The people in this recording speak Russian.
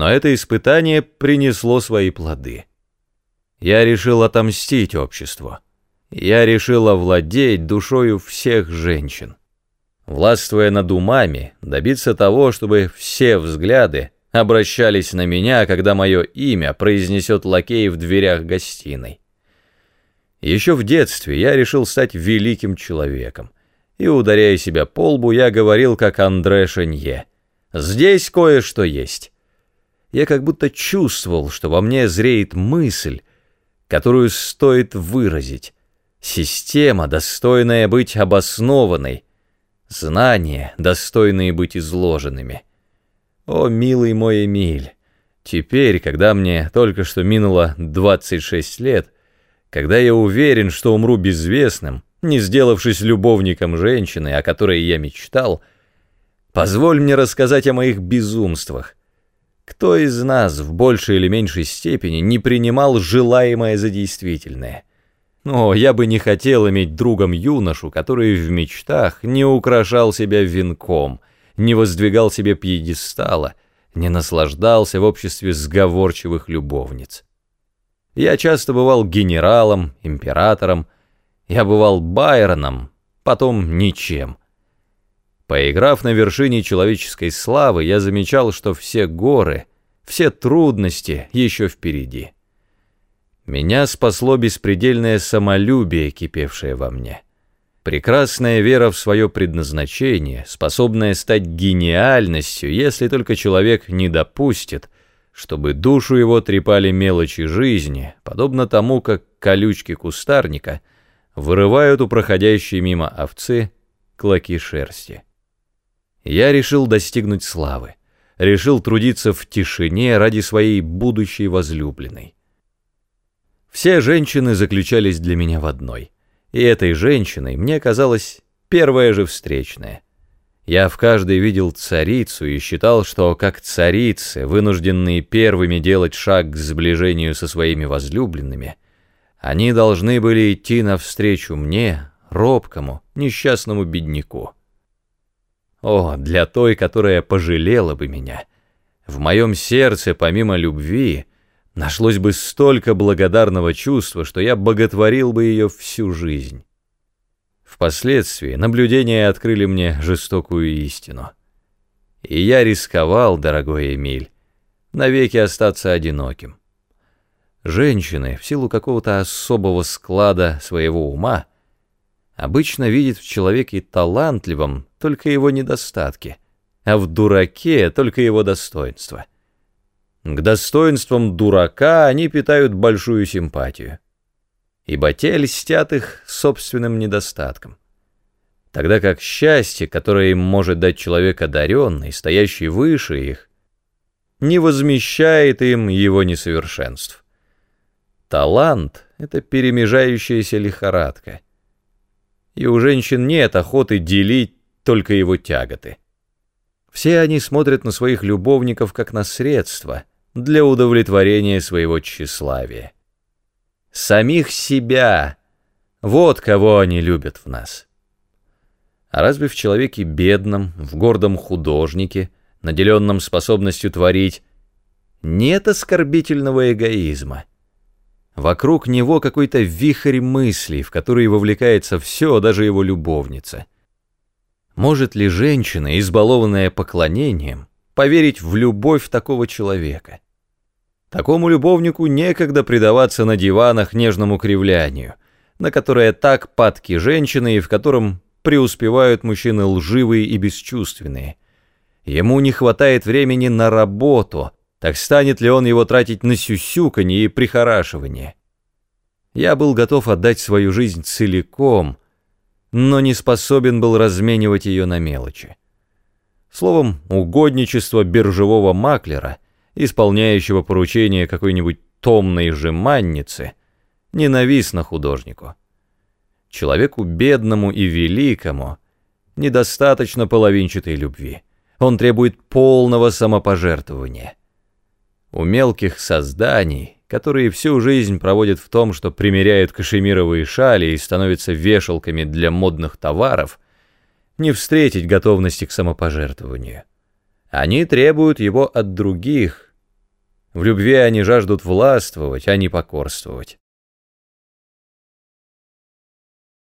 Но это испытание принесло свои плоды. Я решил отомстить обществу. Я решил овладеть душою всех женщин. Властвуя над умами, добиться того, чтобы все взгляды обращались на меня, когда мое имя произнесет лакей в дверях гостиной. Еще в детстве я решил стать великим человеком, и, ударяя себя по лбу, я говорил, как Андре Шенье, «Здесь кое-что есть». Я как будто чувствовал, что во мне зреет мысль, которую стоит выразить, система, достойная быть обоснованной, знания, достойные быть изложенными. О, милый мой Эмиль, теперь, когда мне только что минуло 26 лет, когда я уверен, что умру безвестным, не сделавшись любовником женщины, о которой я мечтал, позволь мне рассказать о моих безумствах. Кто из нас в большей или меньшей степени не принимал желаемое за действительное? О, я бы не хотел иметь другом юношу, который в мечтах не украшал себя венком, не воздвигал себе пьедестала, не наслаждался в обществе сговорчивых любовниц. Я часто бывал генералом, императором, я бывал Байроном, потом ничем. Поиграв на вершине человеческой славы, я замечал, что все горы, все трудности еще впереди. Меня спасло беспредельное самолюбие, кипевшее во мне. Прекрасная вера в свое предназначение, способная стать гениальностью, если только человек не допустит, чтобы душу его трепали мелочи жизни, подобно тому, как колючки кустарника вырывают у проходящей мимо овцы клоки шерсти. Я решил достигнуть славы, решил трудиться в тишине ради своей будущей возлюбленной. Все женщины заключались для меня в одной, и этой женщиной мне казалось первая же встречная — я в каждой видел царицу и считал, что как царицы, вынужденные первыми делать шаг к сближению со своими возлюбленными, они должны были идти навстречу мне, робкому, несчастному бедняку. О, для той, которая пожалела бы меня, в моем сердце, помимо любви, нашлось бы столько благодарного чувства, что я боготворил бы ее всю жизнь. Впоследствии наблюдения открыли мне жестокую истину. И я рисковал, дорогой Эмиль, навеки остаться одиноким. Женщины, в силу какого-то особого склада своего ума, обычно видят в человеке талантливом только его недостатки, а в дураке только его достоинства. К достоинствам дурака они питают большую симпатию ибо те льстят их собственным недостатком. Тогда как счастье, которое им может дать человек одаренный, стоящий выше их, не возмещает им его несовершенств. Талант — это перемежающаяся лихорадка. И у женщин нет охоты делить только его тяготы. Все они смотрят на своих любовников как на средство для удовлетворения своего тщеславия самих себя. Вот кого они любят в нас. А разве в человеке бедном, в гордом художнике, наделенном способностью творить, нет оскорбительного эгоизма? Вокруг него какой-то вихрь мыслей, в который вовлекается все, даже его любовница. Может ли женщина, избалованная поклонением, поверить в любовь такого человека? Такому любовнику некогда предаваться на диванах нежному кривлянию, на которое так падки женщины и в котором преуспевают мужчины лживые и бесчувственные. Ему не хватает времени на работу, так станет ли он его тратить на сюсюканье и прихорашивание? Я был готов отдать свою жизнь целиком, но не способен был разменивать ее на мелочи. Словом, угодничество биржевого маклера — исполняющего поручение какой-нибудь томной жеманницы, ненавистно художнику. Человеку бедному и великому недостаточно половинчатой любви. Он требует полного самопожертвования. У мелких созданий, которые всю жизнь проводят в том, что примеряют кашемировые шали и становятся вешалками для модных товаров, не встретить готовности к самопожертвованию. Они требуют его от других, В любви они жаждут властвовать, а не покорствовать.